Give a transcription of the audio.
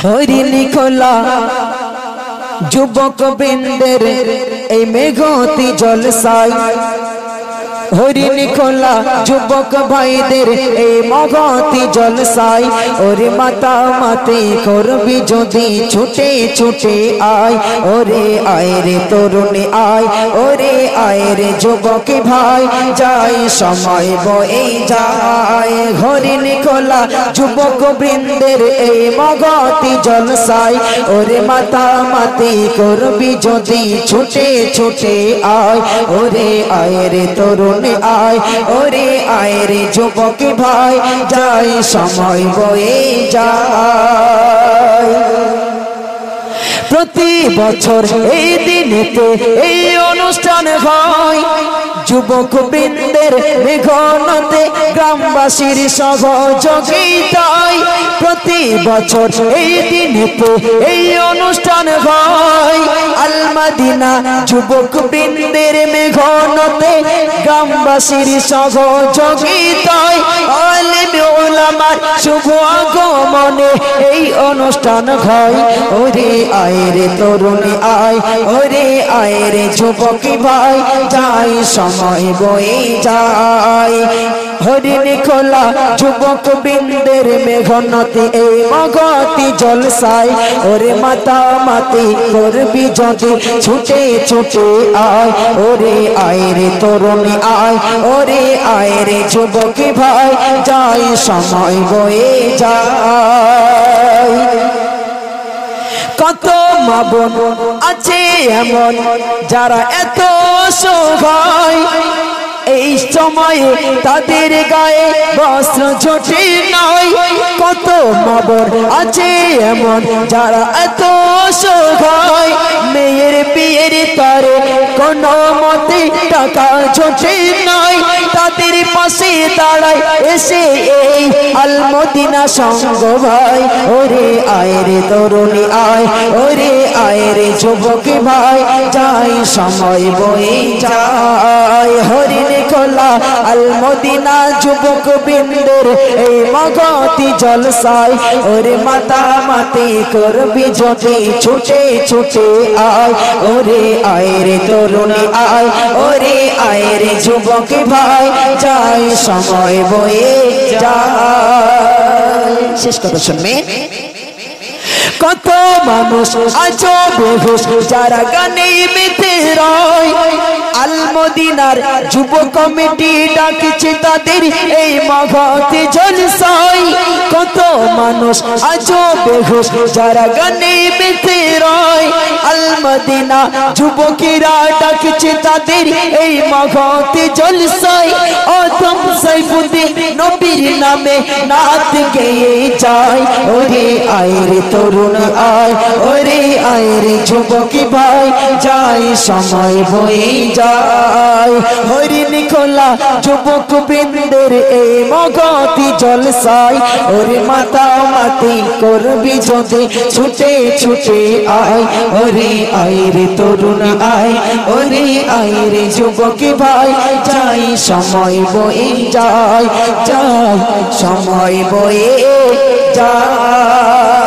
হরিণী খোলা যুবক বৃন্দের এই মেঘতি জলসাই হরিণী খোলা, যুবক ভাইদের এই মগতি জলসাই ওরে মাতা মাতে করবি যদি ছুটে ছুটে আয়। ওরে আয় রে তরুণী আয়, ওরে আয় রে যুবক ভাই। যাই সময় বয়ে যায়। হরিণী খোলা, যুবক বৃন্দের এই মগতি জলসাই ওরে মাতা মাতে করবি যদি ছুটে ছুটে আয়। ওরে আয় রে তরুণ আয়। ওরে আয় রে যুবক ভাই, যাই সময় বয়ে যায়। প্রতি বছর এই দিনেতে এই অনুষ্ঠান হয়। যুবক বৃন্দের মেঘনতে গ্রামবাসীর সহযোগিতায় প্রতি বছর এই দিনেতে এই অনুষ্ঠান হয়। আলমাদিনা যুবক বৃন্দের মেঘনতে, গ্রামবাসীর সহযোগিতায় শুভ আগমনে এই অনুষ্ঠান হয়। ওরে আয় রে তরুণী আয়, ওরে আয় রে যুবকী ভাই, যাই সময় বয়ে যায়। হরিণী খোলা, যুবক বৃন্দের মেঘনতি, এই মগতি জলসাই ওরে মাতা মাতি করবি যদি ছুটে ছুটে আয়। ওরে আয় রে তরুণী আয়, ওরে আয় রে যুবকী ভাই, যাই সময় বয়ে যায়। কত মা বোন আছে এমন, যারা এত সহায়। এই সময়ে তাদের গায়ে বস্ত্র ছোটে নয় কত মা বোন আছে এমন যারা এত সহায় মেয়ের বিয়ের তারে কোনো মতে টাকা ছোটে নয় তাদের পাশে দাঁড়ায় এসে এই আলমদিনা সঙ্গ ভাই। ওরে আয় রে তরুণী আয়, ওরে আয় রে যুবক ভাই। যাই সময় বয়ে যায়। খোলা আলমদিনা যুবক বিন্দুর এই মগতি জলসাই ওরে মাতা মাতি করবি যদি ছুটে ছুটে আয়, ওরে আয় রে তরুণী আয়, ওরে আয় যুবক ভাই, যাই সময় বয়ে যায়। শেষ কথা শুনবেন কত মানুষ আছো বেহুশ, যারা গানে মেতে রয় আলমদিনার যুব কমিটি ডাকছে তাদের এই মগতে জলসাই কত মানুষ আছো বেহুশ, যারা গানে মেতে রয়। আলমদিনা যুবকেরা ডাকিছে তাদের, এই মগতে জলসাই অদম সাইফুদ্দিন নবীর নামে নাত গেয়ে যায়। ওরে আয়রে তরুণ আয়, ওরে আয়রে যুবকী ভাই, যাই সময় বয়ে যায়। হরিণ খোলা যুবক বৃন্দের এই মগতি জলসাই ওরে মাতা মাতি করবি যদি ছুটে ছুটে আয়, ওরে আয় রে তরুণ আয়, ওরে আয় রে যুবকী ভাই, যাই সময় বয়ে যায়, যাই সময় বয়ে যায়।